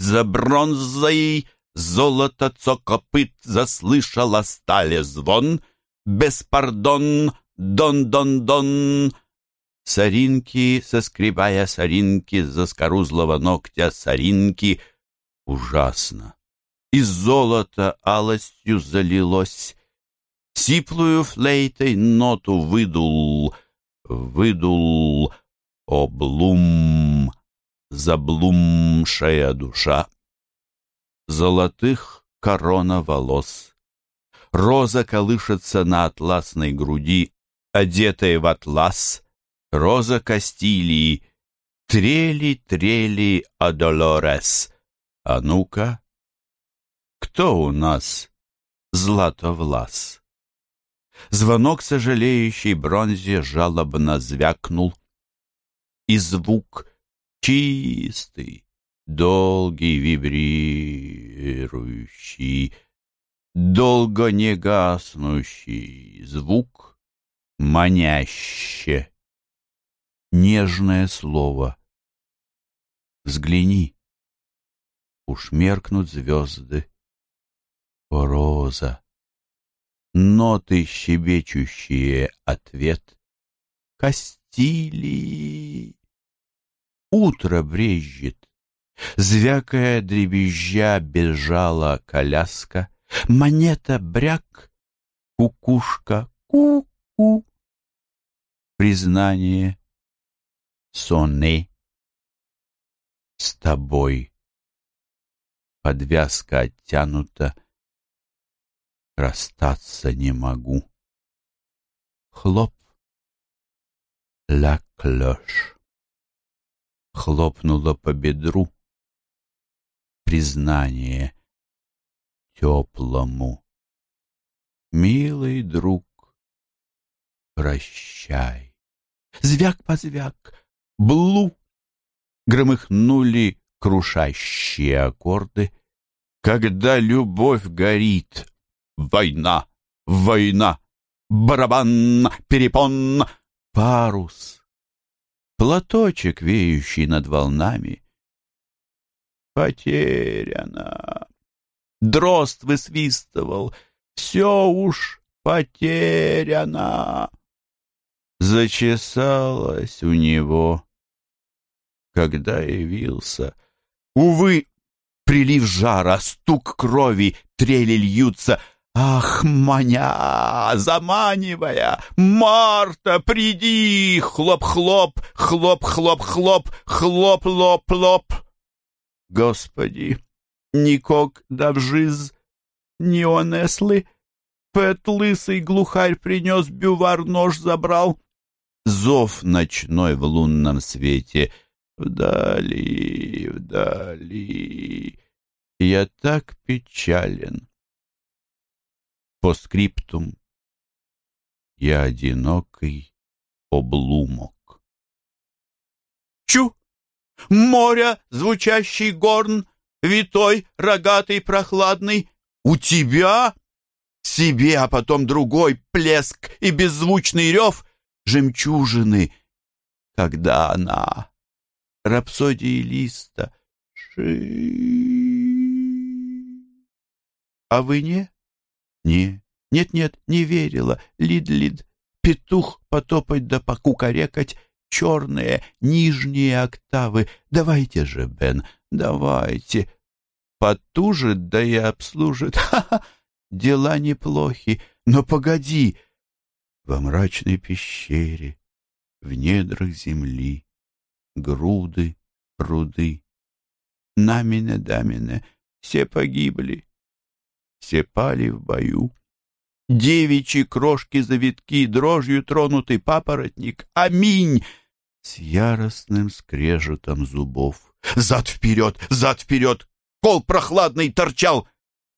за бронзой, золото цокопыт заслышала стали звон, беспардон, дон-дон-дон. Соринки, соскребая соринки, заскорузлого ногтя соринки, ужасно. Из золота алостью залилось, Сиплую флейтой ноту выдул, выдул облум, заблумшая душа. Золотых корона волос. Роза колышется на атласной груди, одетая в атлас. Роза Кастилии. Трели, трели, адолорес. А ну-ка, кто у нас златовлас? Звонок сожалеющей бронзе жалобно звякнул. И звук чистый, долгий, вибрирующий, долго не гаснущий звук, маняще. Нежное слово. Взгляни, уж меркнут звезды. О, роза! ноты щебечущие ответ. Костили. Утро брежет, звякая дребезжа бежала коляска. Монета бряк, кукушка ку-ку. Признание соны с тобой. Подвязка оттянута, расстаться не могу. Хлоп, ля клёш. Хлопнуло по бедру признание теплому. Милый друг, прощай. Звяк-позвяк, блу, громыхнули крушащие аккорды. Когда любовь горит, Война! Война! Барабан! Перепон! Парус! Платочек, веющий над волнами. Потеряно! Дрозд высвистывал. Все уж потеряно! Зачесалось у него, когда явился. Увы, прилив жара, стук крови, трели льются — Ах, маня, заманивая, Марта, приди, хлоп-хлоп, хлоп-хлоп-хлоп, хлоп-лоп-лоп. Господи, никок давжиз, не онесли, Пэт лысый глухарь принес бювар, нож забрал. Зов ночной в лунном свете, вдали, вдали. Я так печален по скриптум. Я одинокий облумок. Чу! Моря, звучащий горн, витой, рогатый, прохладный. У тебя себе, а потом другой плеск и беззвучный рев жемчужины. Когда она, рапсодии листа, ши... А вы не? Не, нет-нет, не верила. Лид-лид, петух потопать да покукарекать, черные нижние октавы. Давайте же, Бен, давайте. Потужит, да и обслужит. Ха-ха, дела неплохи. Но погоди, во мрачной пещере, в недрах земли, груды, руды. Намине-дамине, все погибли все пали в бою. Девичьи крошки-завитки, дрожью тронутый папоротник. Аминь! С яростным скрежетом зубов. Зад-вперед, зад-вперед! Кол прохладный торчал!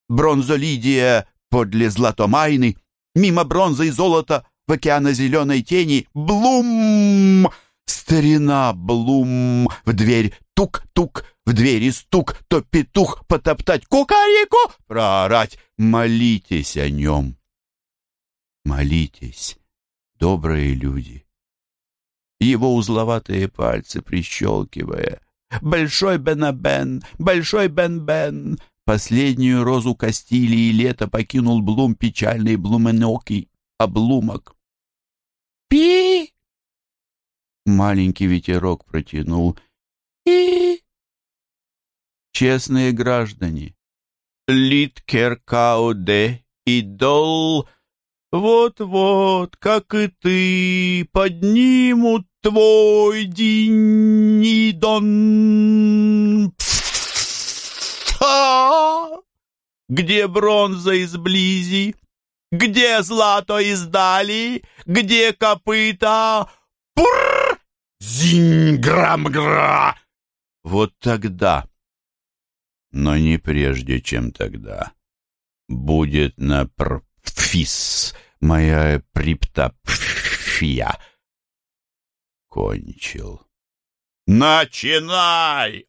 Бронза Лидия подле златомайны, мимо бронзы и золота в океана зеленой тени. Блум! Старина Блум в дверь тук-тук, в двери стук, то петух потоптать, кукареку проорать. Молитесь о нем. Молитесь, добрые люди. Его узловатые пальцы, прищелкивая, Большой Бенабен, Большой Бен-Бен. Последнюю розу Кастилии лето покинул Блум печальный блуменокий облумок. Маленький ветерок протянул. «И!» Честные граждане, Литкеркауде идол, вот-вот, как и ты, поднимут твой динидон. Где бронза изблизи? Где злато издали? Где копыта? Пур! Зинь-грам-гра! Вот тогда, но не прежде, чем тогда, будет на прфис моя приптапфия. Кончил. «Начинай!»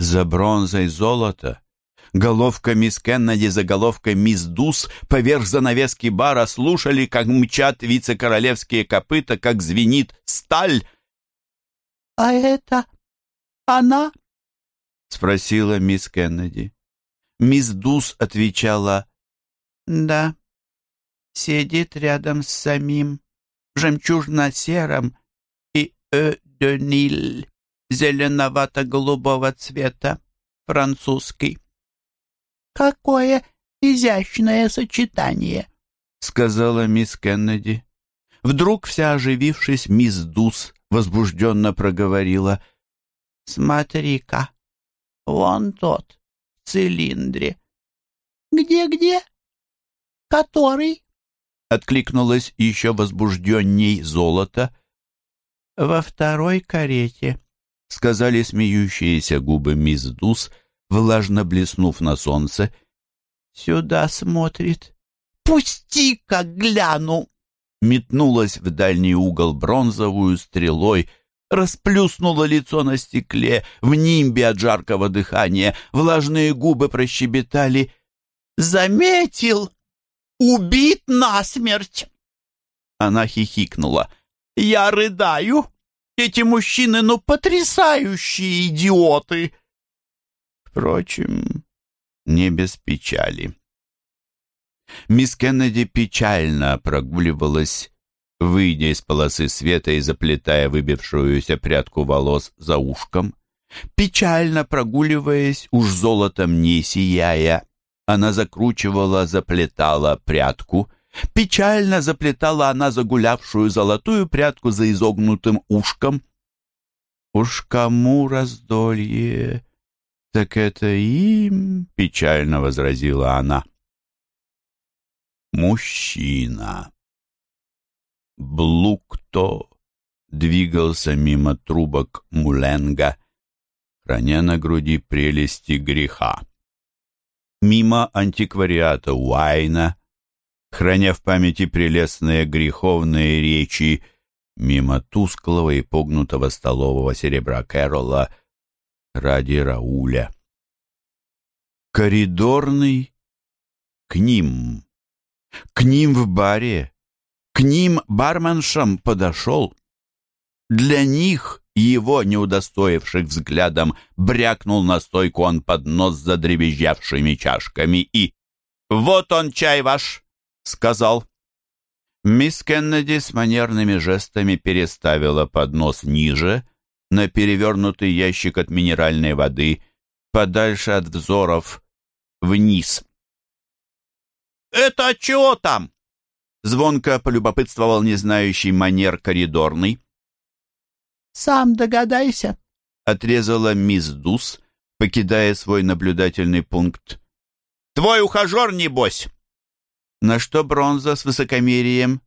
За бронзой золото Головка мисс Кеннеди за головкой мисс Дус поверх занавески бара слушали, как мчат вице-королевские копыта, как звенит сталь. «А это она?» — спросила мисс Кеннеди. Мисс Дус отвечала «Да, сидит рядом с самим, жемчужно-серым и э-де-ниль, зеленовато-голубого цвета, французский». «Какое изящное сочетание!» — сказала мисс Кеннеди. Вдруг, вся оживившись, мисс Дус возбужденно проговорила. «Смотри-ка, вон тот, в цилиндре». «Где-где? Который?» — откликнулась еще возбужденней золото. «Во второй карете», — сказали смеющиеся губы мисс Дус — влажно блеснув на солнце. «Сюда смотрит. Пусти-ка гляну!» Метнулась в дальний угол бронзовую стрелой, расплюснула лицо на стекле, в нимбе от жаркого дыхания, влажные губы прощебетали. «Заметил! Убит насмерть!» Она хихикнула. «Я рыдаю! Эти мужчины, ну, потрясающие идиоты!» Впрочем, не без печали. Мисс Кеннеди печально прогуливалась, выйдя из полосы света и заплетая выбившуюся прядку волос за ушком. Печально прогуливаясь, уж золотом не сияя, она закручивала, заплетала прядку. Печально заплетала она загулявшую золотую прядку за изогнутым ушком. Уж кому раздолье «Так это им?» — печально возразила она. «Мужчина». Блукто двигался мимо трубок Муленга, храня на груди прелести греха. Мимо антиквариата Уайна, храня в памяти прелестные греховные речи, мимо тусклого и погнутого столового серебра Кэрола — ради Рауля. Коридорный к ним. К ним в баре. К ним барменшам подошел. Для них, его, не удостоивших взглядом, брякнул на стойку он под нос задребезжавшими чашками и «Вот он, чай ваш!» — сказал. Мисс Кеннеди с манерными жестами переставила поднос ниже, на перевернутый ящик от минеральной воды, подальше от взоров, вниз. «Это чего там?» Звонко полюбопытствовал незнающий манер коридорный. «Сам догадайся», — отрезала мисс Дус, покидая свой наблюдательный пункт. «Твой ухажер, небось!» На что Бронза с высокомерием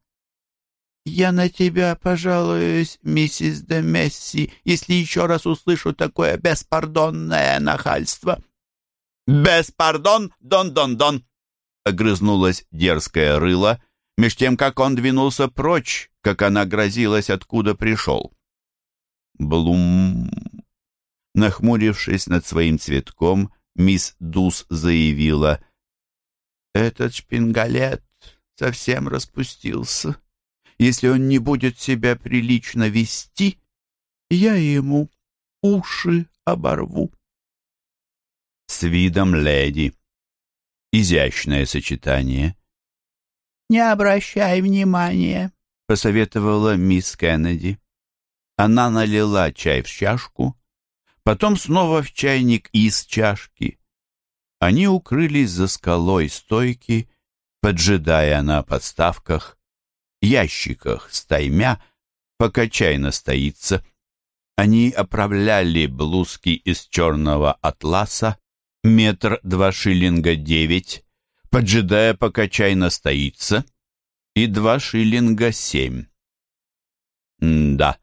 «Я на тебя пожалуюсь, миссис де Месси, если еще раз услышу такое беспардонное нахальство». «Беспардон, дон-дон-дон!» — огрызнулась дерзкая рыла, меж тем, как он двинулся прочь, как она грозилась, откуда пришел. Блум. Нахмурившись над своим цветком, мисс Дус заявила, «Этот шпингалет совсем распустился». Если он не будет себя прилично вести, я ему уши оборву. С видом леди. Изящное сочетание. «Не обращай внимания», — посоветовала мисс Кеннеди. Она налила чай в чашку, потом снова в чайник из чашки. Они укрылись за скалой стойки, поджидая на подставках, ящиках стаймя, пока чай настоится. Они оправляли блузки из черного атласа, метр два шиллинга девять, поджидая, пока чай настоится, и два шиллинга семь. Да.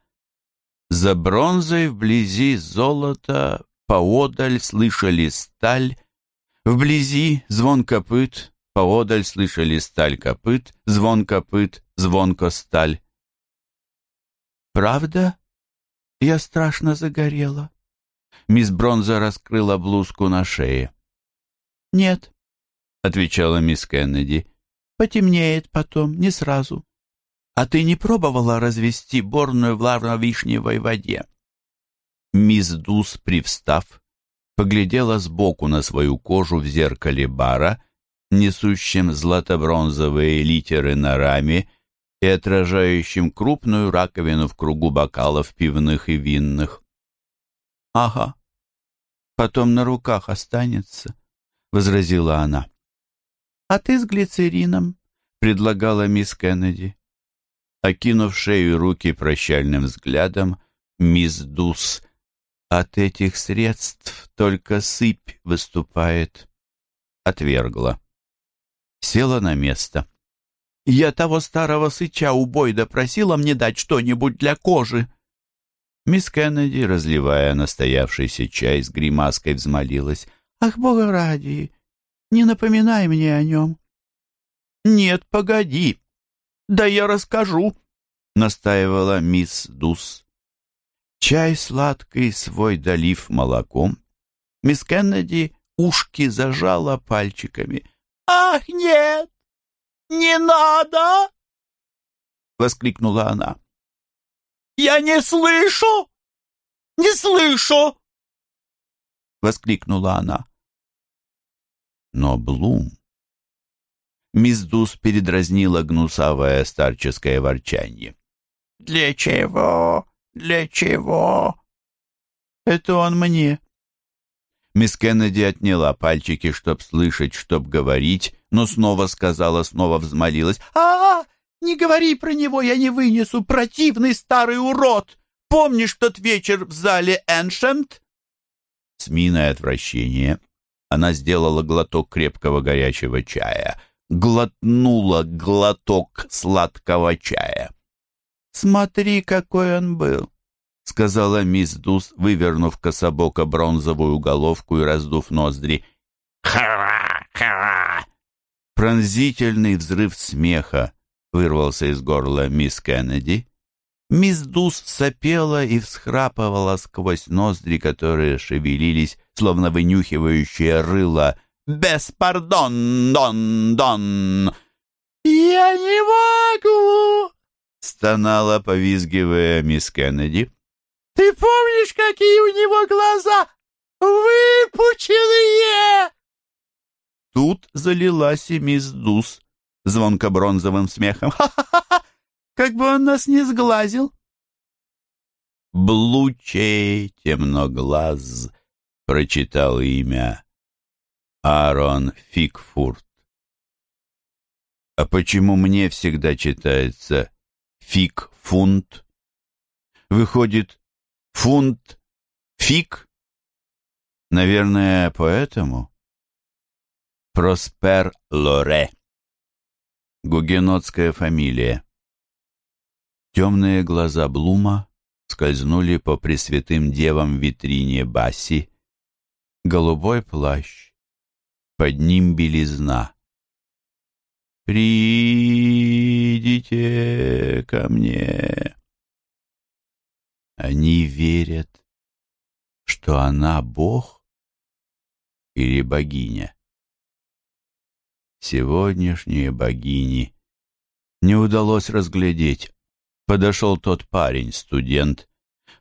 За бронзой вблизи золото, поодаль слышали сталь, вблизи звон копыт, поодаль слышали сталь копыт, звон копыт, звонко сталь. «Правда? Я страшно загорела». Мисс Бронза раскрыла блузку на шее. «Нет», — отвечала мисс Кеннеди, — «потемнеет потом, не сразу». «А ты не пробовала развести борную в лавровишневой воде?» Мисс Дус, привстав, поглядела сбоку на свою кожу в зеркале бара, несущем злато-бронзовые литеры на раме и отражающим крупную раковину в кругу бокалов пивных и винных. «Ага, потом на руках останется», — возразила она. «А ты с глицерином», — предлагала мисс Кеннеди. Окинув шею руки прощальным взглядом, мисс Дус, «От этих средств только сыпь выступает», — отвергла. Села на место. «Я того старого сыча у Бойда просила мне дать что-нибудь для кожи», Мисс Кеннеди, разливая настоявшийся чай с гримаской, взмолилась. «Ах, бога ради, не напоминай мне о нем». «Нет, погоди, да я расскажу», — настаивала мисс Дус. Чай сладкий свой долив молоком. Мисс Кеннеди ушки зажала пальчиками. «Ах, нет! Не надо!» — воскликнула она. «Я не слышу! Не слышу!» — воскликнула она. Но Блум... Мисс Дус передразнила гнусавое старческое ворчанье. «Для чего? Для чего?» «Это он мне». Мисс Кеннеди отняла пальчики, чтоб слышать, чтоб говорить, но снова сказала, снова взмолилась. а, -а, -а не говори про него, я не вынесу, противный старый урод! Помнишь тот вечер в зале Эншемт?» С миной отвращения она сделала глоток крепкого горячего чая, глотнула глоток сладкого чая. «Смотри, какой он был!» — сказала мисс Дус, вывернув кособоко бронзовую головку и раздув ноздри. «Ха-ха! Ха!» Пронзительный взрыв смеха вырвался из горла мисс Кеннеди. Мисс Дус сопела и всхрапывала сквозь ноздри, которые шевелились, словно вынюхивающие рыло. «Беспардон, дон, дон!» «Я не могу!» — стонала, повизгивая мисс Кеннеди. «Ты помнишь, какие у него глаза? Выпученные!» Тут залилась и мисс Дус звонко бронзовым смехом. «Ха-ха-ха! Как бы он нас не сглазил!» «Блучей темноглаз», — прочитал имя Аарон Фигфурт. «А почему мне всегда читается Фиг-фунт? Выходит, фунт фиг? Наверное, поэтому?» Проспер Лоре Гугенотская фамилия. Темные глаза Блума скользнули по пресвятым девам витрине Басси. Голубой плащ. Под ним белизна. «Придите ко мне». Они верят, что она Бог или богиня сегодняшние богини. Не удалось разглядеть. Подошел тот парень, студент,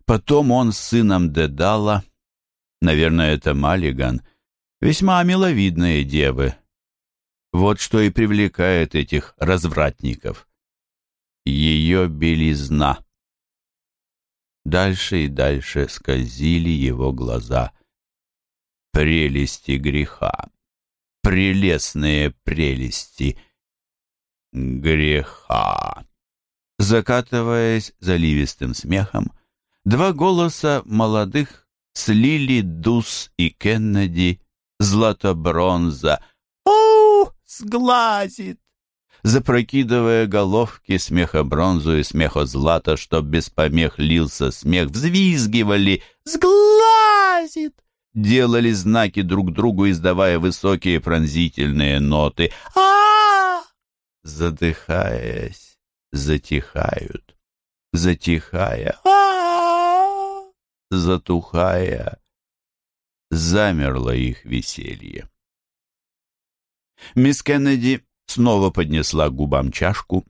Потом он с сыном Дедала, наверное, это Маллиган, весьма миловидные девы. Вот что и привлекает этих развратников. Ее белизна. Дальше и дальше скользили его глаза. Прелести греха. Прелестные прелести греха. Закатываясь заливистым смехом, два голоса молодых слили Дус и Кеннеди, злато-бронза. «О, сглазит!» Запрокидывая головки смеха бронзу и смеха злата, чтоб без помех лился смех, взвизгивали «Сглазит!» Делали знаки друг другу, издавая высокие пронзительные ноты. а Задыхаясь, затихают, затихая, а затухая, замерло их веселье. Мисс Кеннеди снова поднесла к губам чашку,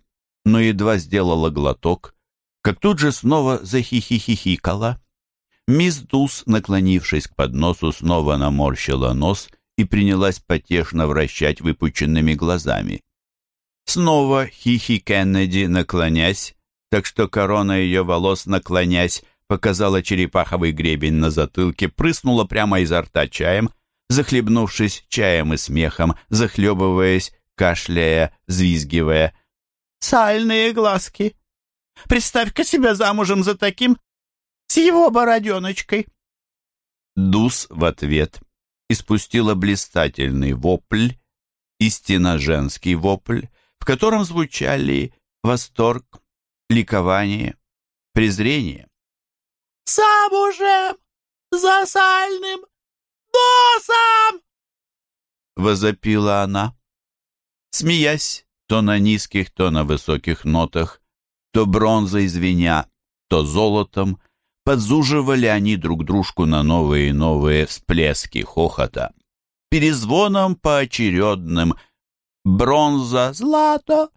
но едва сделала глоток, как тут же снова захихихихикала. Мисс Дус, наклонившись к подносу, снова наморщила нос и принялась потешно вращать выпученными глазами. Снова Хихи Кеннеди, наклонясь, так что корона ее волос, наклонясь, показала черепаховый гребень на затылке, прыснула прямо изо рта чаем, захлебнувшись чаем и смехом, захлебываясь, кашляя, взвизгивая. «Сальные глазки! Представь-ка себя замужем за таким, с его бороденочкой!» Дус в ответ испустила блистательный вопль, истинно женский вопль, в котором звучали восторг, ликование, презрение. «Замужем за сальным боссом!» — возопила она смеясь то на низких, то на высоких нотах, то бронзой звеня, то золотом, подзуживали они друг дружку на новые и новые всплески хохота. Перезвоном поочередным бронза, злато,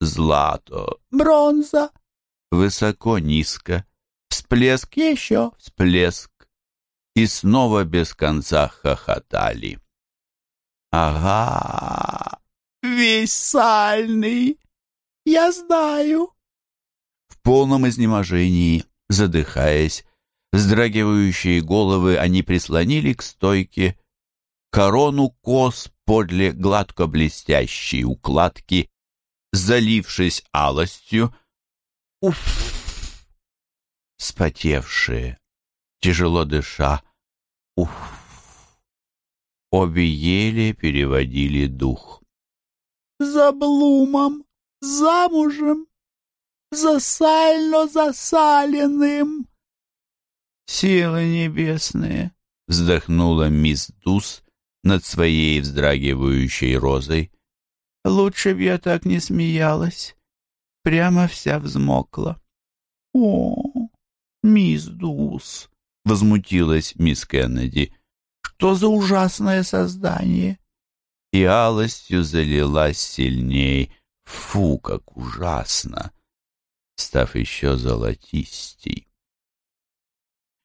злато, бронза, высоко-низко, всплеск! Еще, всплеск, и снова без конца хохотали. Ага, весь сальный. Я знаю. В полном изнеможении, задыхаясь, вздрагивающие головы они прислонили к стойке корону кос подле гладко блестящей укладки, залившись алостью. Уф! Спотевшие, тяжело дыша. Уф! Обе еле переводили дух за Блумом, замужем, за сально засаленным. Силы небесные, вздохнула мисс Дус над своей вздрагивающей розой. Лучше б я так не смеялась, прямо вся взмокла. О, мисс Дус, возмутилась мисс Кеннеди. Что за ужасное создание? и алостью залилась сильней. Фу, как ужасно! Став еще золотистей.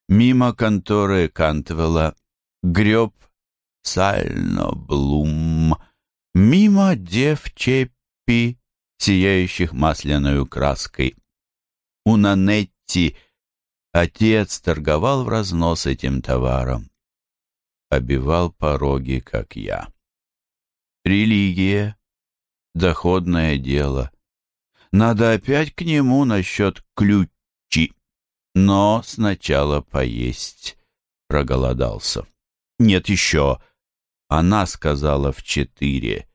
Мимо конторы Кантвелла греб сально Блум, мимо дев Чеппи, сияющих масляной краской. У Нанетти отец торговал в разнос этим товаром, обивал пороги, как я. Религия. Доходное дело. Надо опять к нему насчет ключи. Но сначала поесть. Проголодался. Нет еще. Она сказала в четыре.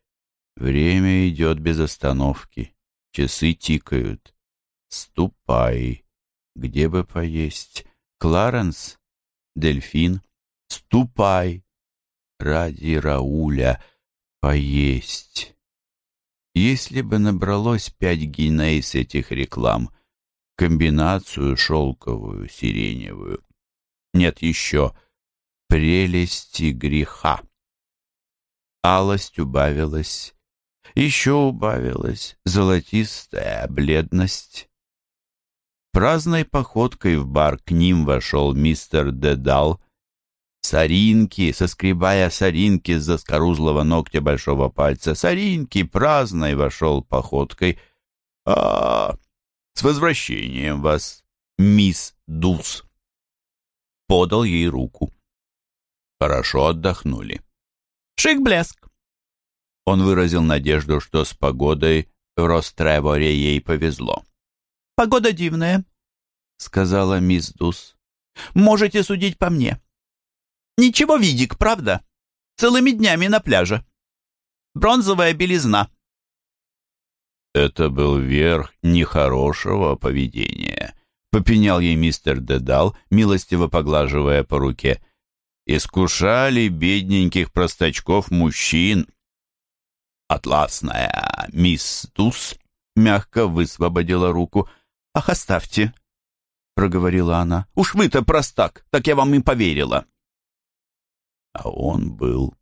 Время идет без остановки. Часы тикают. Ступай. Где бы поесть? Кларенс? Дельфин? Ступай. Ради Рауля поесть. Если бы набралось пять гиней с этих реклам, комбинацию шелковую, сиреневую. Нет еще прелести греха. Алость убавилась, еще убавилась золотистая бледность. Праздной походкой в бар к ним вошел мистер Дедал. Соринки, соскребая соринки с заскорузлого ногтя большого пальца. Соринки праздной вошел походкой. а С возвращением вас, мисс Дус!» Подал ей руку. Хорошо отдохнули. «Шик-блеск!» Он выразил надежду, что с погодой в Ростреворе ей повезло. «Погода дивная», — сказала мисс Дус. «Можете судить по мне. Ничего, видик, правда? Целыми днями на пляже. Бронзовая белизна». Это был верх нехорошего поведения, попенял ей мистер Дедал, милостиво поглаживая по руке. Искушали бедненьких простачков мужчин. Атласная мисс Дус мягко высвободила руку. «Ах, оставьте!» — проговорила она. «Уж вы-то простак, так я вам и поверила!» А он был...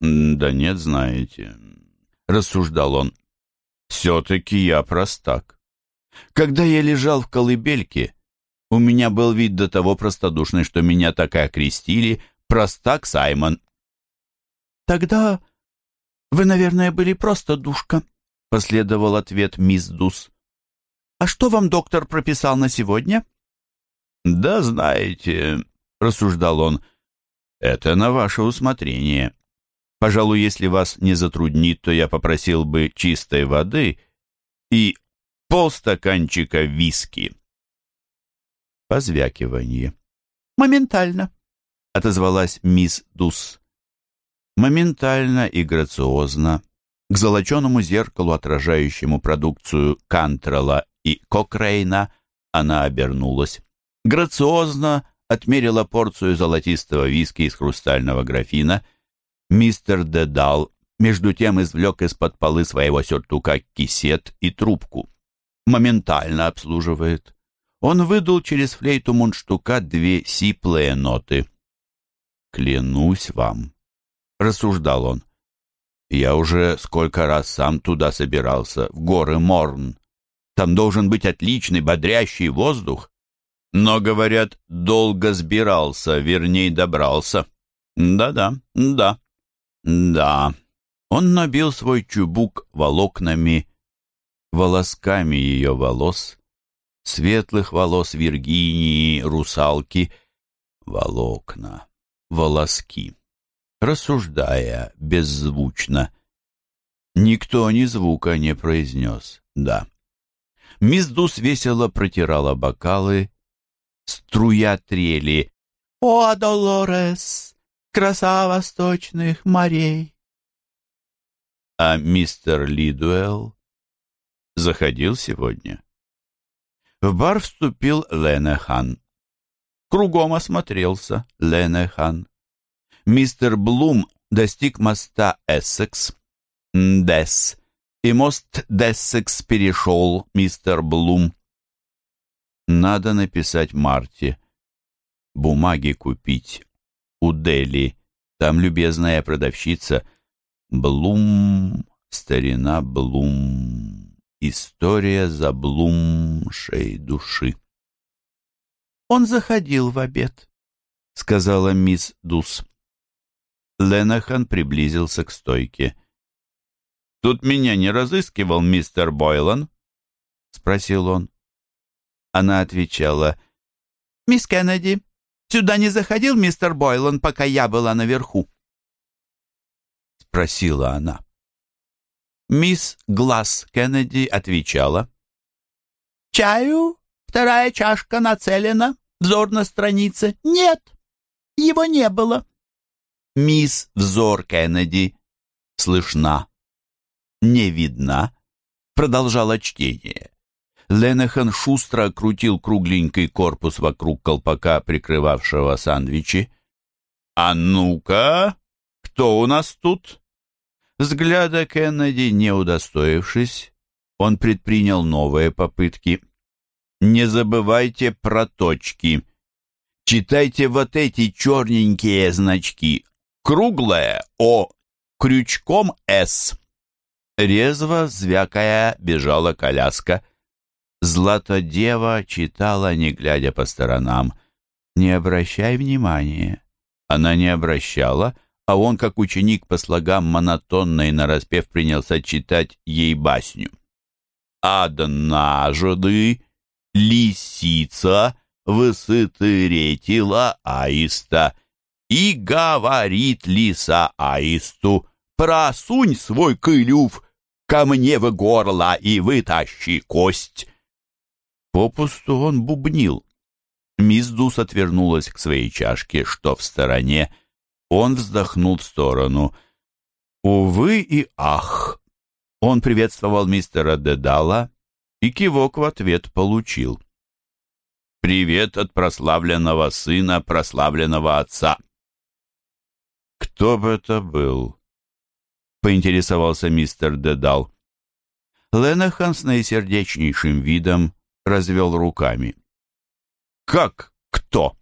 «Да нет, знаете...» — рассуждал он. «Все-таки я простак. Когда я лежал в колыбельке, у меня был вид до того простодушный, что меня так и окрестили «Простак Саймон». «Тогда вы, наверное, были просто душка», — последовал ответ мисс Дус. «А что вам доктор прописал на сегодня?» «Да, знаете», — рассуждал он, — «это на ваше усмотрение. Пожалуй, если вас не затруднит, то я попросил бы чистой воды и полстаканчика виски». Позвякивание. «Моментально», — отозвалась мисс Дус. Моментально и грациозно к золоченому зеркалу, отражающему продукцию Кантрела и Кокрейна, она обернулась. Грациозно отмерила порцию золотистого виски из хрустального графина. Мистер Дедал между тем извлек из-под полы своего сюртука кисет и трубку. Моментально обслуживает. Он выдул через флейту мундштука две сиплые ноты. «Клянусь вам», — рассуждал он, — «я уже сколько раз сам туда собирался, в горы Морн. Там должен быть отличный бодрящий воздух. Но, говорят, долго сбирался, вернее, добрался. Да-да, да, да. Он набил свой чубук волокнами, волосками ее волос, светлых волос Виргинии, русалки, волокна, волоски, рассуждая беззвучно. Никто ни звука не произнес «да». Мисс Дус весело протирала бокалы, струя трели. «О, Долорес, краса восточных морей!» А мистер Лидуэлл заходил сегодня. В бар вступил Ленехан. Кругом осмотрелся Ленехан. Мистер Блум достиг моста Эссекс. Десс. И мост Дессекс перешел, мистер Блум. Надо написать Марте. Бумаги купить. У Дели. Там любезная продавщица. Блум, старина Блум. История заблумшей души. «Он заходил в обед», — сказала мисс Дус. Ленахан приблизился к стойке. «Тут меня не разыскивал мистер Бойлан?» — спросил он. Она отвечала. «Мисс Кеннеди, сюда не заходил мистер Бойлан, пока я была наверху?» Спросила она. Мисс Глаз Кеннеди отвечала. «Чаю? Вторая чашка нацелена. Взор на странице. Нет, его не было». Мисс Взор Кеннеди слышна, не видна, продолжала чтение. Ленехан шустро крутил кругленький корпус вокруг колпака, прикрывавшего сандвичи. «А ну-ка, кто у нас тут?» Взгляда Кеннеди не удостоившись, он предпринял новые попытки. «Не забывайте про точки. Читайте вот эти черненькие значки. Круглое О, крючком С». Резво, звякая, бежала коляска. Златодева читала, не глядя по сторонам. «Не обращай внимания». Она не обращала, а он, как ученик по слогам монотонно и нараспев, принялся читать ей басню. «Однажды лисица высытыретила аиста, и говорит лиса аисту, просунь свой клюв ко мне в горло и вытащи кость». Попусту он бубнил. Мисс Дус отвернулась к своей чашке, что в стороне. Он вздохнул в сторону. Увы и ах! Он приветствовал мистера Дедала и кивок в ответ получил. «Привет от прославленного сына прославленного отца!» «Кто бы это был?» — поинтересовался мистер Дедал. Ленахан с наисердечнейшим видом развел руками. «Как кто?»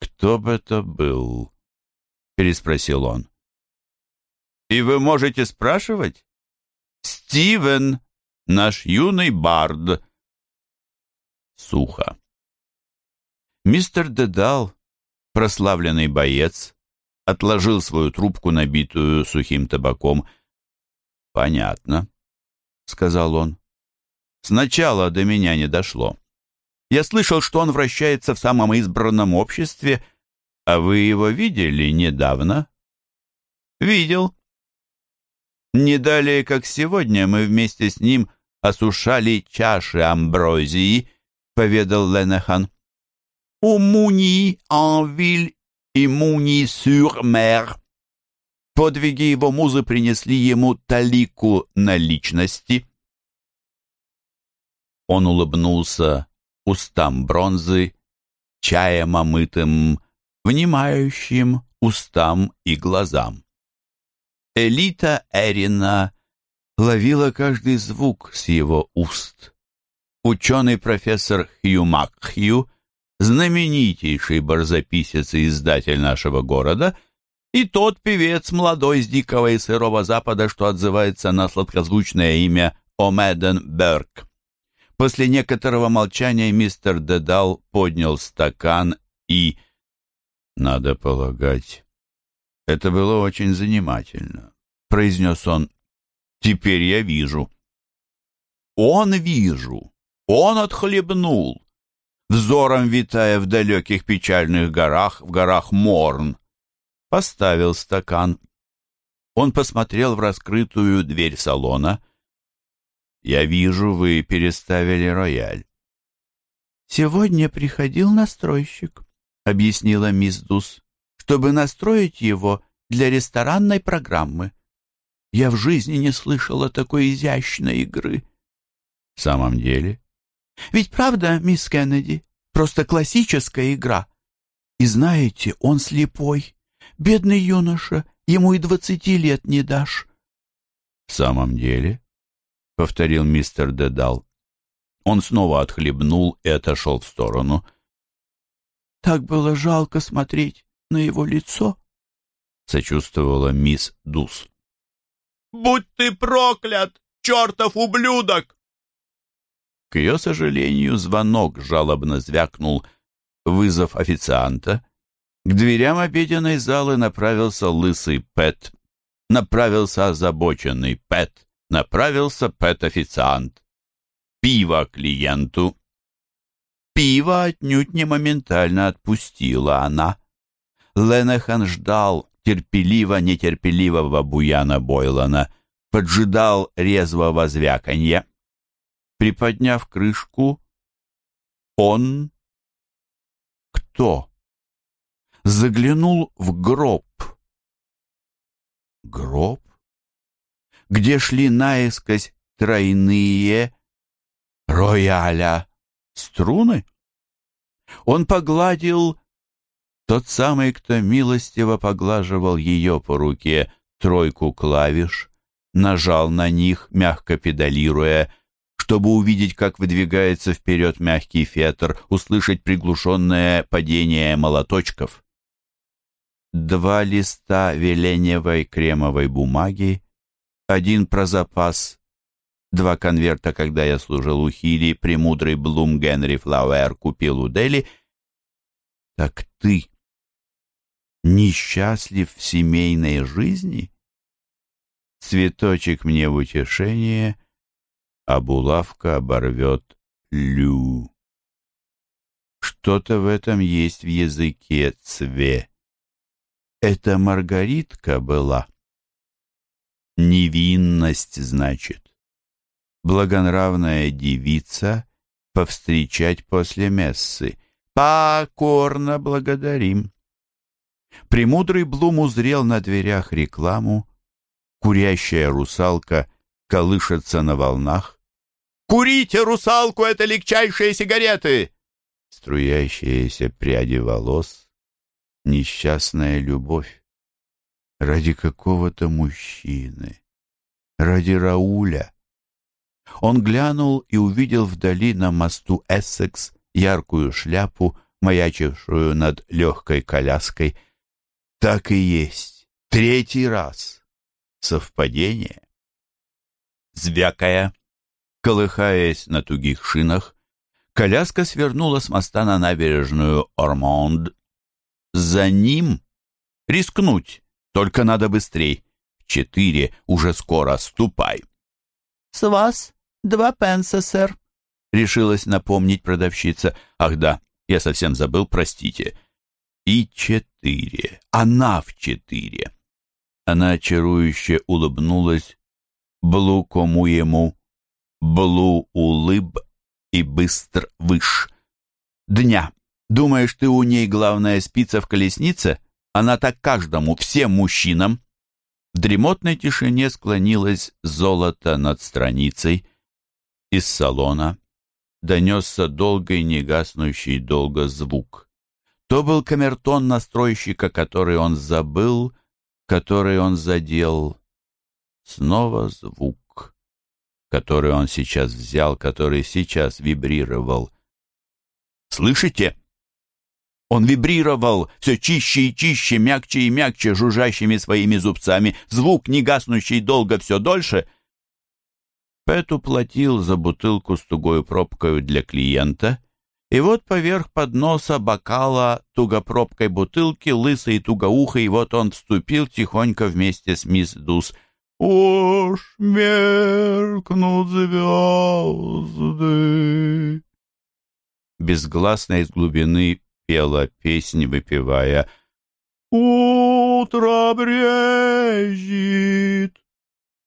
«Кто бы это был?» — переспросил он. «И вы можете спрашивать?» «Стивен, наш юный бард». Сухо. Мистер Дедал, прославленный боец, отложил свою трубку, набитую сухим табаком. «Понятно», — сказал он. «Сначала до меня не дошло. Я слышал, что он вращается в самом избранном обществе, а вы его видели недавно?» «Видел», не далее, как сегодня, мы вместе с ним осушали чаши амброзии, поведал Ленехан. У Муни Анвиль и Муни сюр мер. Подвиги его музы принесли ему талику наличности. Он улыбнулся устам бронзы, чаем омытым, внимающим устам и глазам. Элита Эрина ловила каждый звук с его уст. Ученый профессор Хью Макхью, знаменитейший барзаписец и издатель нашего города, и тот певец молодой с дикого и сырого запада, что отзывается на сладкозвучное имя Омеден Берг. После некоторого молчания мистер Дедал поднял стакан и... Надо полагать, это было очень занимательно, произнес он. Теперь я вижу. Он вижу. Он отхлебнул. Взором витая в далеких печальных горах, в горах Морн. Поставил стакан. Он посмотрел в раскрытую дверь салона. «Я вижу, вы переставили рояль». «Сегодня приходил настройщик», — объяснила мисс Дус чтобы настроить его для ресторанной программы. Я в жизни не слышала такой изящной игры. В самом деле? Ведь правда, мисс Кеннеди, просто классическая игра. И знаете, он слепой. Бедный юноша, ему и двадцати лет не дашь. В самом деле? Повторил мистер Дедал. Он снова отхлебнул и отошел в сторону. Так было жалко смотреть на его лицо, — сочувствовала мисс Дус. «Будь ты проклят, чертов ублюдок!» К ее сожалению, звонок жалобно звякнул, вызов официанта. К дверям обеденной залы направился лысый Пэт. Направился озабоченный Пэт. Направился Пэт-официант. Пиво клиенту. Пиво отнюдь не моментально отпустила она. Ленехан ждал терпеливо-нетерпеливого Буяна Бойлана, поджидал резвого звяканья. Приподняв крышку, он... Кто? Заглянул в гроб. Гроб? Где шли наискось тройные рояля струны? Он погладил тот самый, кто милостиво поглаживал ее по руке тройку клавиш, нажал на них, мягко педалируя, чтобы увидеть, как выдвигается вперед мягкий фетр, услышать приглушенное падение молоточков. Два листа веленевой кремовой бумаги, один про запас Два конверта, когда я служил у Хилли, премудрый Блум Генри Флауэр купил у Дели. Так ты несчастлив в семейной жизни? Цветочек мне в утешение, а булавка оборвет лю. Что-то в этом есть в языке цве. Это Маргаритка была. Невинность, значит. Благонравная девица повстречать после мессы. Покорно благодарим. Премудрый Блум узрел на дверях рекламу. Курящая русалка колышется на волнах. «Курите русалку, это легчайшие сигареты!» Струящиеся пряди волос, несчастная любовь. Ради какого-то мужчины, ради Рауля. Он глянул и увидел вдали на мосту Эссекс яркую шляпу, маячившую над легкой коляской. Так и есть. Третий раз. Совпадение. Звякая, колыхаясь на тугих шинах, коляска свернула с моста на набережную Ормонд. За ним рискнуть, только надо быстрей. Четыре, уже скоро, ступай. «С вас два пенса, сэр», — решилась напомнить продавщица. «Ах да, я совсем забыл, простите». И четыре. Она в четыре. Она очарующе улыбнулась Блу кому ему, Блу улыб и быстр выш. Дня. Думаешь, ты у ней главная спица в колеснице? Она так каждому, всем мужчинам. В дремотной тишине склонилось золото над страницей. Из салона донесся долгий негаснущий долго звук. То был камертон настройщика, который он забыл, который он задел. Снова звук, который он сейчас взял, который сейчас вибрировал. «Слышите?» Он вибрировал все чище и чище, мягче и мягче, жужжащими своими зубцами. Звук, не гаснущий долго, все дольше. Пэт уплатил за бутылку с тугой пробкой для клиента, и вот поверх подноса бокала тугопробкой бутылки, лысый и тугоухой, вот он вступил тихонько вместе с мисс Дус. «Уж меркнут звезды!» Безгласно из глубины пела песнь, выпивая «Утро брежет».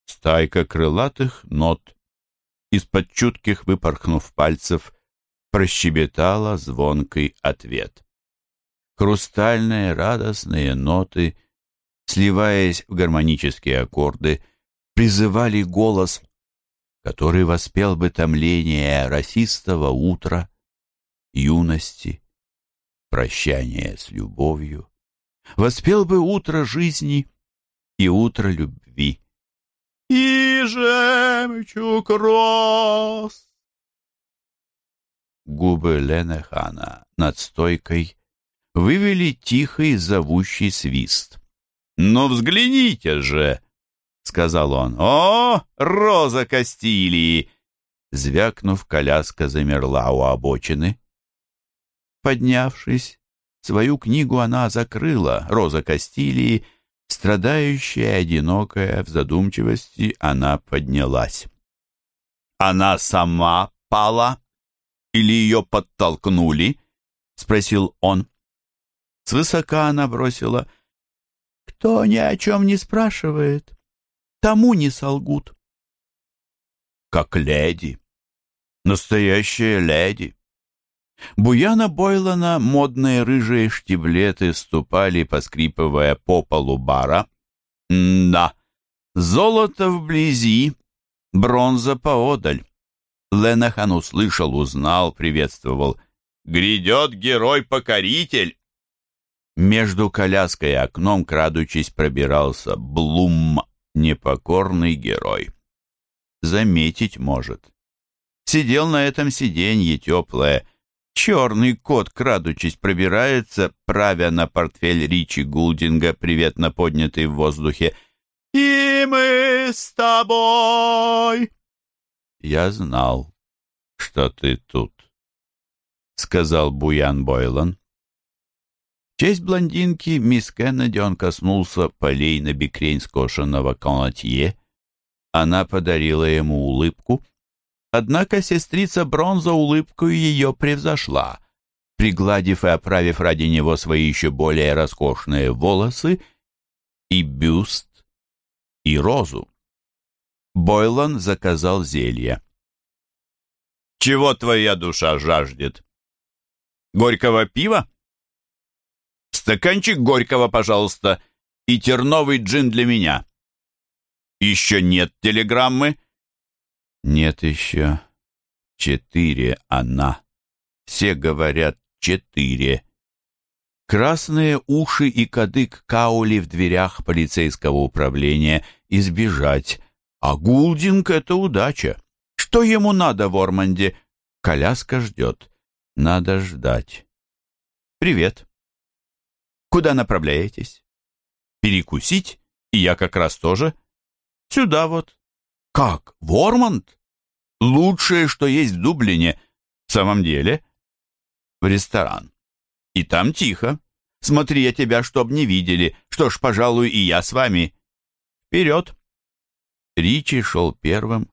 Стайка крылатых нот, из-под чутких выпорхнув пальцев, прощебетала звонкий ответ. Хрустальные радостные ноты, сливаясь в гармонические аккорды, призывали голос, который воспел бы томление расистого утра, юности, прощание с любовью, воспел бы утро жизни и утро любви. И жемчуг рос. Губы Ленехана над стойкой вывели тихий зовущий свист. «Но взгляните же!» — сказал он. «О, роза Кастилии!» Звякнув, коляска замерла у обочины. Поднявшись, свою книгу она закрыла, Роза Кастилии, страдающая, одинокая, в задумчивости, она поднялась. «Она сама пала? Или ее подтолкнули?» — спросил он. Свысока она бросила. «Кто ни о чем не спрашивает, тому не солгут». «Как леди, настоящая леди». Буяна Бойлана модные рыжие штиблеты ступали, поскрипывая по полу бара. да, золото вблизи, бронза поодаль. Ленахан услышал, узнал, приветствовал. «Грядет герой-покоритель!» Между коляской и окном, крадучись, пробирался Блум, непокорный герой. Заметить может. Сидел на этом сиденье теплое, Черный кот, крадучись, пробирается, правя на портфель Ричи Гулдинга, приветно поднятый в воздухе. «И мы с тобой!» я знал, что ты тут», — сказал Буян Бойлан. В честь блондинки мисс Кеннеди он коснулся полей на бикрень скошенного канатье. Она подарила ему улыбку. Однако сестрица Бронза улыбку ее превзошла. Пригладив и оправив ради него свои еще более роскошные волосы и бюст, и розу. Бойлан заказал зелье. «Чего твоя душа жаждет? Горького пива?» «Стаканчик горького, пожалуйста, и терновый джин для меня». «Еще нет телеграммы?» «Нет еще. Четыре она. Все говорят четыре». Красные уши и кадык Каули в дверях полицейского управления избежать а Гулдинг — это удача. Что ему надо в Орманде? Коляска ждет. Надо ждать. Привет. Куда направляетесь? Перекусить? И я как раз тоже. Сюда вот. Как? В Орманд? Лучшее, что есть в Дублине. В самом деле? В ресторан. И там тихо. Смотри, я тебя чтоб не видели. Что ж, пожалуй, и я с вами. Вперед. Ричи шел первым,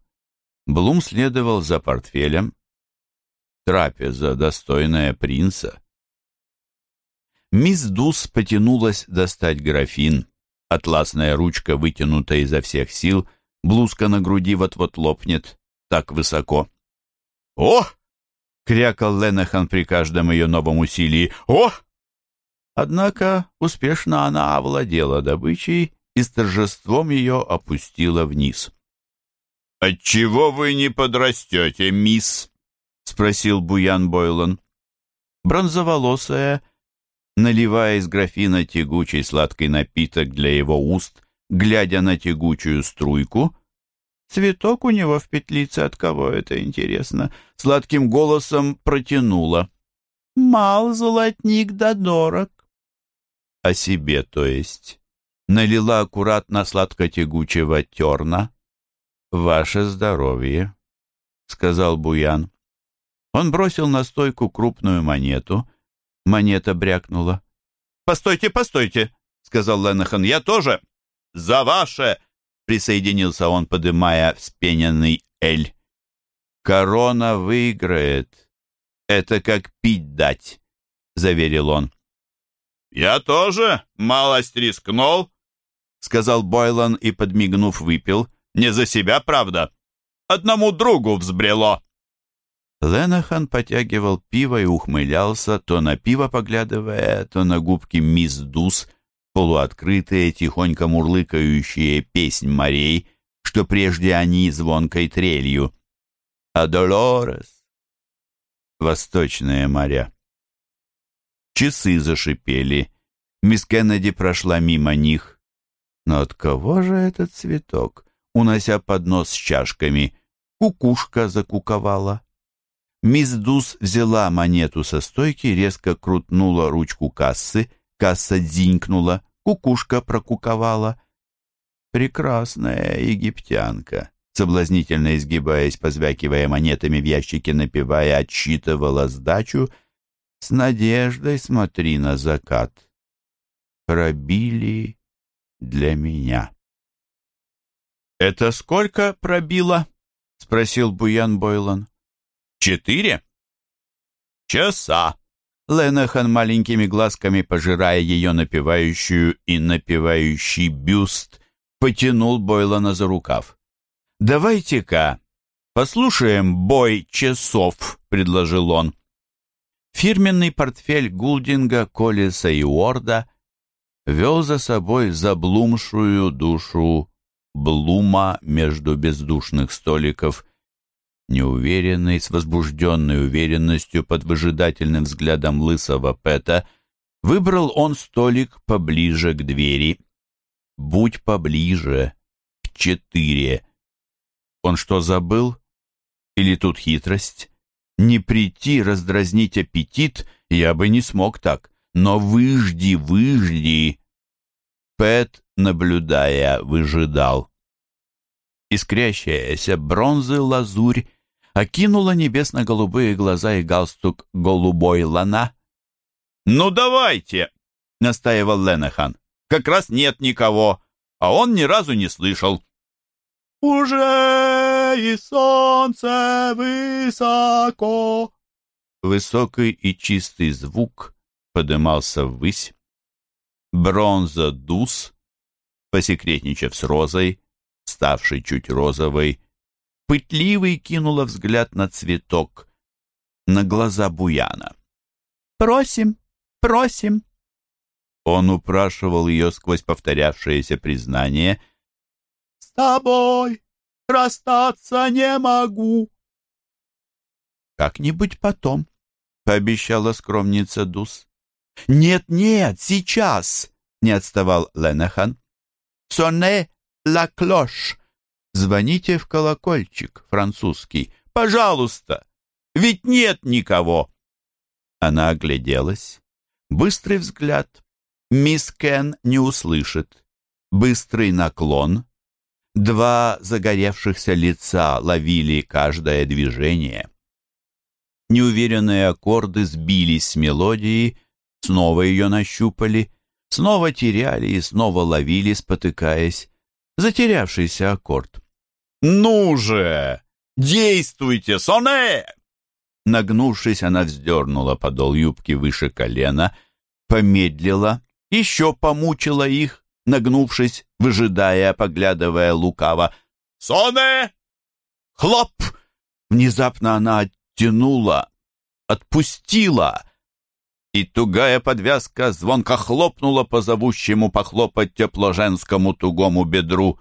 Блум следовал за портфелем. Трапеза, достойная принца. Мисс Дус потянулась достать графин. Атласная ручка, вытянутая изо всех сил, блузка на груди вот-вот лопнет, так высоко. «О!» — крякал Ленахан при каждом ее новом усилии. «О!» Однако успешно она овладела добычей и с торжеством ее опустила вниз. «Отчего вы не подрастете, мисс?» — спросил Буян Бойлан. Бронзоволосая, наливая из графина тягучий сладкий напиток для его уст, глядя на тягучую струйку, цветок у него в петлице, от кого это интересно, сладким голосом протянула. «Мал золотник да дорог». «О себе, то есть» налила аккуратно сладко-тягучего терна. «Ваше здоровье», — сказал Буян. Он бросил на стойку крупную монету. Монета брякнула. «Постойте, постойте», — сказал Ленахан, — «я тоже». «За ваше!» — присоединился он, подымая вспененный эль. «Корона выиграет. Это как пить дать», — заверил он. «Я тоже малость рискнул», — сказал Бойлан и, подмигнув, выпил. «Не за себя, правда? Одному другу взбрело». Ленахан потягивал пиво и ухмылялся, то на пиво поглядывая, то на губки мисс Дус, полуоткрытые, тихонько мурлыкающие песнь морей, что прежде они звонкой трелью. А Долорес — восточные моря. Часы зашипели. Мисс Кеннеди прошла мимо них. Но от кого же этот цветок? Унося поднос с чашками, кукушка закуковала. Мисс Дус взяла монету со стойки, резко крутнула ручку кассы, касса дзинькнула, кукушка прокуковала. Прекрасная египтянка, соблазнительно изгибаясь, позвякивая монетами в ящике, напевая, отсчитывала сдачу. С надеждой смотри на закат. Пробили для меня. «Это сколько пробило?» — спросил Буян Бойлан. «Четыре?» «Часа!» Ленахан маленькими глазками, пожирая ее напевающую и напевающий бюст, потянул Бойлана за рукав. «Давайте-ка послушаем бой часов», — предложил он. Фирменный портфель Гулдинга, Коллиса и Уорда вел за собой заблумшую душу Блума между бездушных столиков, неуверенный, с возбужденной уверенностью под выжидательным взглядом лысого Пэта, выбрал он столик поближе к двери. «Будь поближе, в четыре». Он что, забыл? Или тут хитрость? Не прийти, раздразнить аппетит я бы не смог так. Но выжди, выжди. Пэт, наблюдая, выжидал. Искрящаяся бронзы лазурь окинула небесно-голубые глаза и галстук голубой лана. «Ну давайте!» — настаивал Ленахан. «Как раз нет никого, а он ни разу не слышал». «Уже и солнце высоко!» Высокий и чистый звук подымался ввысь. Бронза дус, посекретничав с розой, ставшей чуть розовой, пытливый кинула взгляд на цветок, на глаза Буяна. «Просим, просим!» Он упрашивал ее сквозь повторявшееся признание. «С тобой расстаться не могу!» «Как-нибудь потом», — пообещала скромница Дус. «Нет-нет, сейчас!» — не отставал Ленахан. «Сонне ла клош!» «Звоните в колокольчик, французский. Пожалуйста! Ведь нет никого!» Она огляделась. Быстрый взгляд, Мисс Кен не услышит. Быстрый наклон. Два загоревшихся лица ловили каждое движение. Неуверенные аккорды сбились с мелодии, снова ее нащупали, снова теряли и снова ловили, спотыкаясь. Затерявшийся аккорд. «Ну же! Действуйте, соне!» Нагнувшись, она вздернула подол юбки выше колена, помедлила, еще помучила их, нагнувшись, выжидая, поглядывая лукаво. «Соне!» «Хлоп!» Внезапно она оттянула, отпустила, и тугая подвязка звонко хлопнула по зовущему похлопать тепложенскому тугому бедру.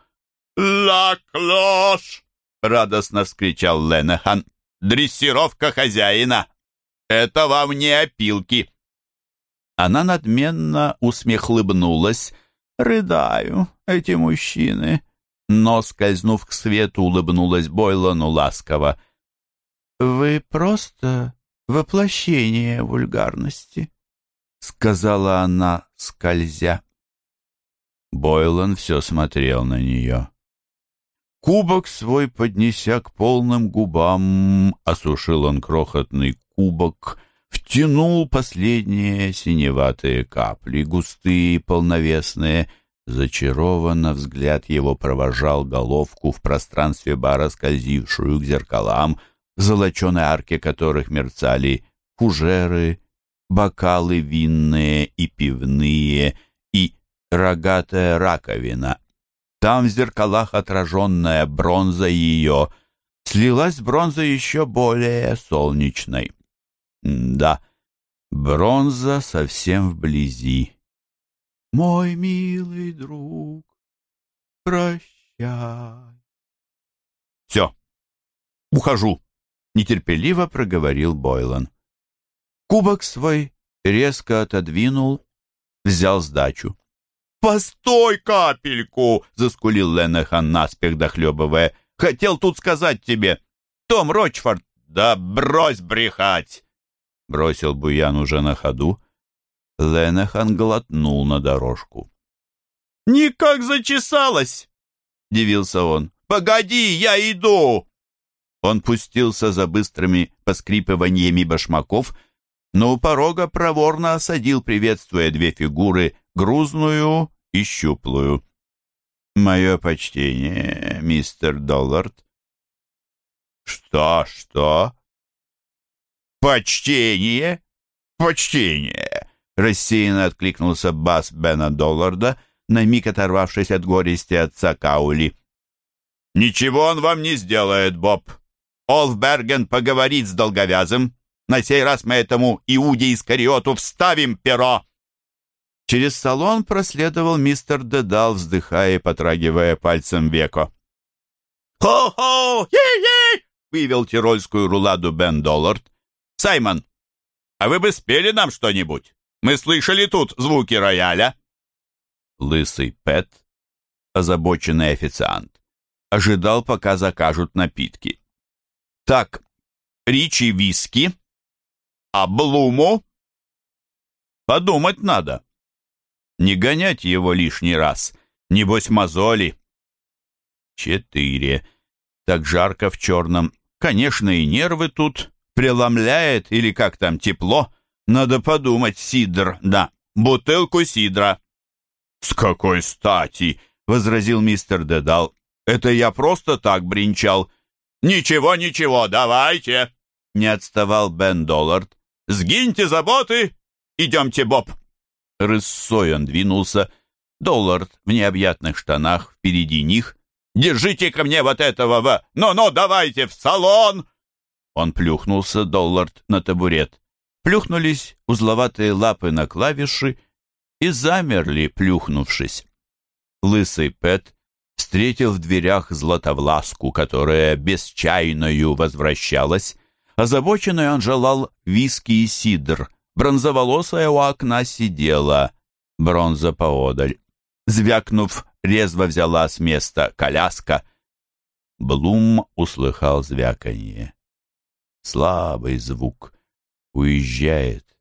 «Ла клош!» — радостно вскричал Ленехан. «Дрессировка хозяина! Это вам не опилки!» Она надменно усмехлыбнулась. «Рыдаю, эти мужчины!» Но, скользнув к свету, улыбнулась Бойлону ласково. «Вы просто воплощение вульгарности», — сказала она, скользя. Бойлон все смотрел на нее. Кубок свой, поднеся к полным губам, осушил он крохотный кубок втянул последние синеватые капли, густые и полновесные. Зачарованно взгляд его провожал головку в пространстве бара, скользившую к зеркалам, в золоченой арке которых мерцали кужеры, бокалы винные и пивные и рогатая раковина. Там в зеркалах отраженная бронза ее слилась с бронзой еще более солнечной. Да, бронза совсем вблизи. Мой милый друг, прощай. Все, ухожу, нетерпеливо проговорил Бойлан. Кубок свой резко отодвинул, взял сдачу. «Постой капельку!» — заскулил Ленехан, наспех дохлебывая. «Хотел тут сказать тебе. Том Рочфорд, да брось брехать! бросил Буян уже на ходу. Ленехан глотнул на дорожку. «Никак зачесалась!» — дивился он. «Погоди, я иду!» Он пустился за быстрыми поскрипываниями башмаков, но у порога проворно осадил, приветствуя две фигуры, грузную и щуплую. «Мое почтение, мистер Доллард». «Что, что?» «Почтение! Почтение!» Рассеянно откликнулся бас Бена Долларда, на миг оторвавшись от горести отца Каули. «Ничего он вам не сделает, Боб. Олфберген поговорит с долговязым. На сей раз мы этому Иуде Искариоту вставим перо!» Через салон проследовал мистер Дедал, вздыхая и потрагивая пальцем веко. «Хо-хо! Ей-ей!» — вывел тирольскую руладу Бен Доллард. Саймон, а вы бы спели нам что-нибудь? Мы слышали тут звуки рояля». Лысый Пэт, озабоченный официант, ожидал, пока закажут напитки. «Так, Ричи виски, а Блуму?» «Подумать надо. Не гонять его лишний раз, небось мозоли». четыре. Так жарко в черном. Конечно, и нервы тут. Преломляет или как там, тепло. Надо подумать, сидр, да, бутылку сидра. «С какой стати?» — возразил мистер Дедал. «Это я просто так бренчал». «Ничего, ничего, давайте!» — не отставал Бен Доллард. «Сгиньте заботы! Идемте, Боб!» Рысой он двинулся. Доллард в необъятных штанах впереди них. «Держите ко мне вот этого в... Ну-ну, давайте в салон!» Он плюхнулся, Доллард, на табурет. Плюхнулись узловатые лапы на клавиши и замерли, плюхнувшись. Лысый Пэт встретил в дверях Златовласку, которая бесчайною возвращалась. Озабоченный он желал виски и сидр. Бронзоволосая у окна сидела, бронза поодаль. Звякнув, резво взяла с места коляска. Блум услыхал звяканье. Слабый звук. Уезжает.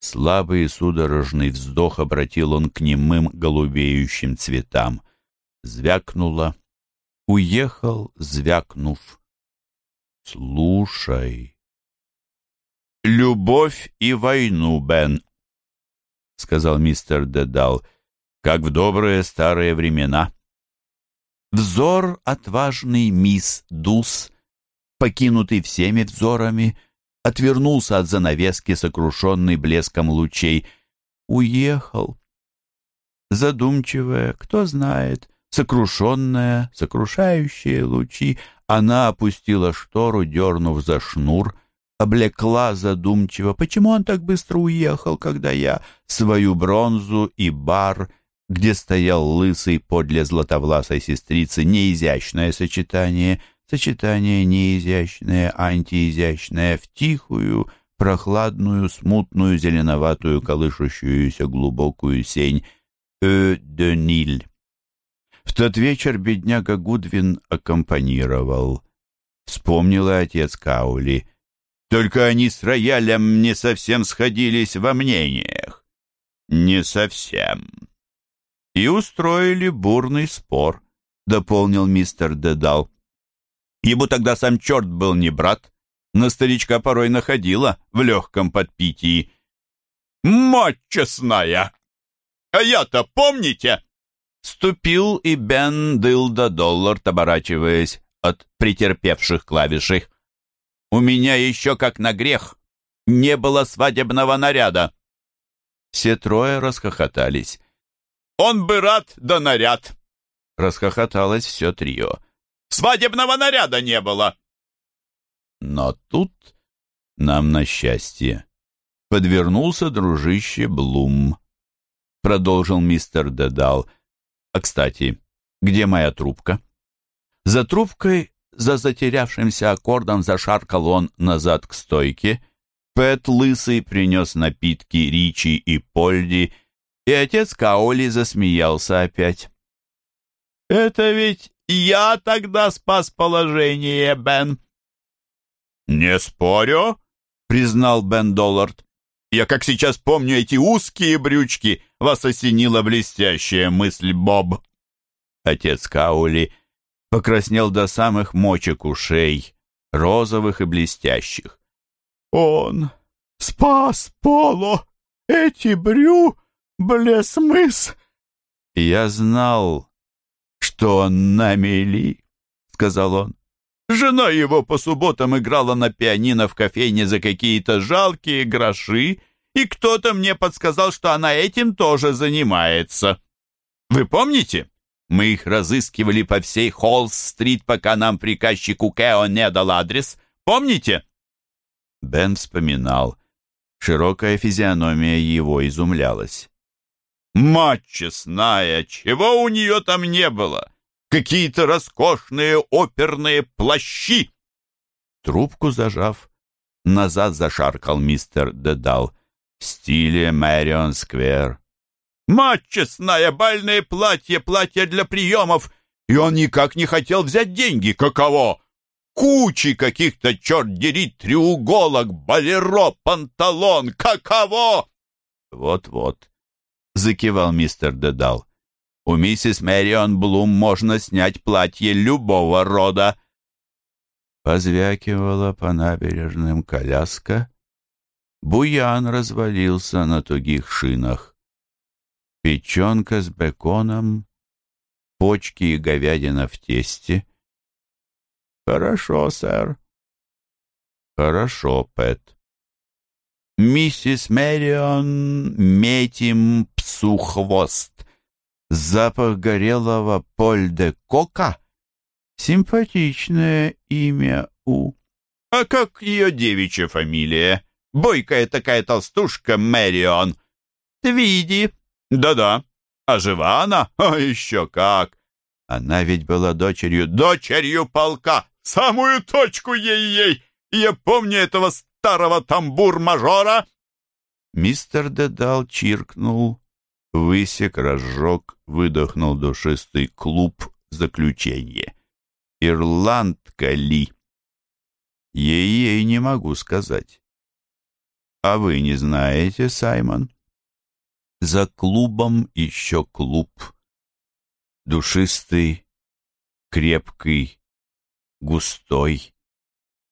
Слабый и судорожный вздох обратил он к немым голубеющим цветам. Звякнуло. Уехал, звякнув. Слушай. «Любовь и войну, Бен», — сказал мистер Дедал, — «как в добрые старые времена». Взор отважный мисс Дус, покинутый всеми взорами, отвернулся от занавески, сокрушенный блеском лучей. Уехал. Задумчивая, кто знает, сокрушенная, сокрушающие лучи, она опустила штору, дернув за шнур, облекла задумчиво. Почему он так быстро уехал, когда я свою бронзу и бар, где стоял лысый подле златовласой сестрицы, неизящное сочетание — Сочетание неизящное, антиизящное, в тихую, прохладную, смутную, зеленоватую, колышущуюся глубокую сень «Э де Ниль». В тот вечер бедняга Гудвин аккомпанировал. Вспомнил и отец Каули. Только они с роялем не совсем сходились во мнениях. Не совсем. И устроили бурный спор, дополнил мистер Дедал. Ему тогда сам черт был не брат, но старичка порой находила в легком подпитии. «Мать честная! А я-то помните?» Ступил и Бен Дилда Доллард, оборачиваясь от претерпевших клавишей. «У меня еще как на грех не было свадебного наряда». Все трое расхохотались. «Он бы рад, да наряд!» Расхохоталось все трио. Свадебного наряда не было!» Но тут нам на счастье подвернулся дружище Блум, продолжил мистер Дедал. А, кстати, где моя трубка? За трубкой, за затерявшимся аккордом зашаркал он назад к стойке. Пэт Лысый принес напитки Ричи и Польди, и отец Каоли засмеялся опять. «Это ведь я тогда спас положение, Бен». «Не спорю», — признал Бен Доллард. «Я как сейчас помню эти узкие брючки, вас осенила блестящая мысль, Боб». Отец Каули покраснел до самых мочек ушей, розовых и блестящих. «Он спас Поло, эти брю, блесмыс!» Я знал, что он на мели», — сказал он. «Жена его по субботам играла на пианино в кофейне за какие-то жалкие гроши, и кто-то мне подсказал, что она этим тоже занимается. Вы помните? Мы их разыскивали по всей Холл-стрит, пока нам приказчик Укео не дал адрес. Помните?» Бен вспоминал. Широкая физиономия его изумлялась. Мать честная, чего у нее там не было? Какие-то роскошные оперные плащи!» Трубку зажав, назад зашаркал мистер Дедал в стиле Мэрион Сквер. «Мать честная, бальное платье, платье для приемов!» И он никак не хотел взять деньги. Каково? Кучи каких-то, черт дери, треуголок, балеро, панталон. Каково? Вот-вот закивал мистер Дедал. У миссис Мэрион Блум можно снять платье любого рода. Позвякивала по набережным коляска. Буян развалился на тугих шинах. Печенка с беконом, почки и говядина в тесте. «Хорошо, сэр». «Хорошо, Пэт». «Миссис Мэрион, метим псу хвост». Запах горелого поль-де-кока. Симпатичное имя у... А как ее девичья фамилия? Бойкая такая толстушка Мэрион. Твиди. Да-да. А жива она? А еще как. Она ведь была дочерью... Дочерью полка. Самую точку ей-ей. Я помню этого старого тамбур-мажора. Мистер Дедал чиркнул Высек, разжег, выдохнул душистый клуб заключение. Ирландка ли? Ей-ей не могу сказать. А вы не знаете, Саймон? За клубом еще клуб. Душистый, крепкий, густой,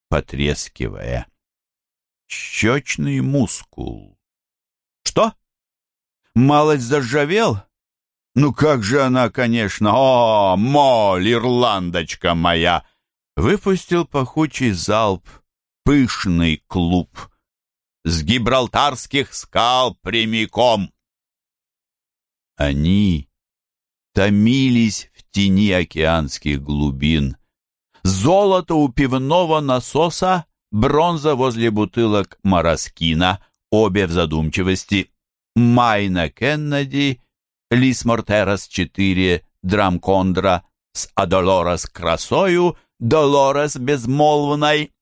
потрескивая. Щечный мускул. Что? Малость заржавел? Ну как же она, конечно, о, моль, ирландочка моя! Выпустил пахучий залп, пышный клуб. С гибралтарских скал прямиком. Они томились в тени океанских глубин. Золото у пивного насоса, бронза возле бутылок Мараскина, обе в задумчивости — Майна Кеннеди, Лис Мортерас 4, Драм Кондра с Адолорас красою, Долорес безмолвной.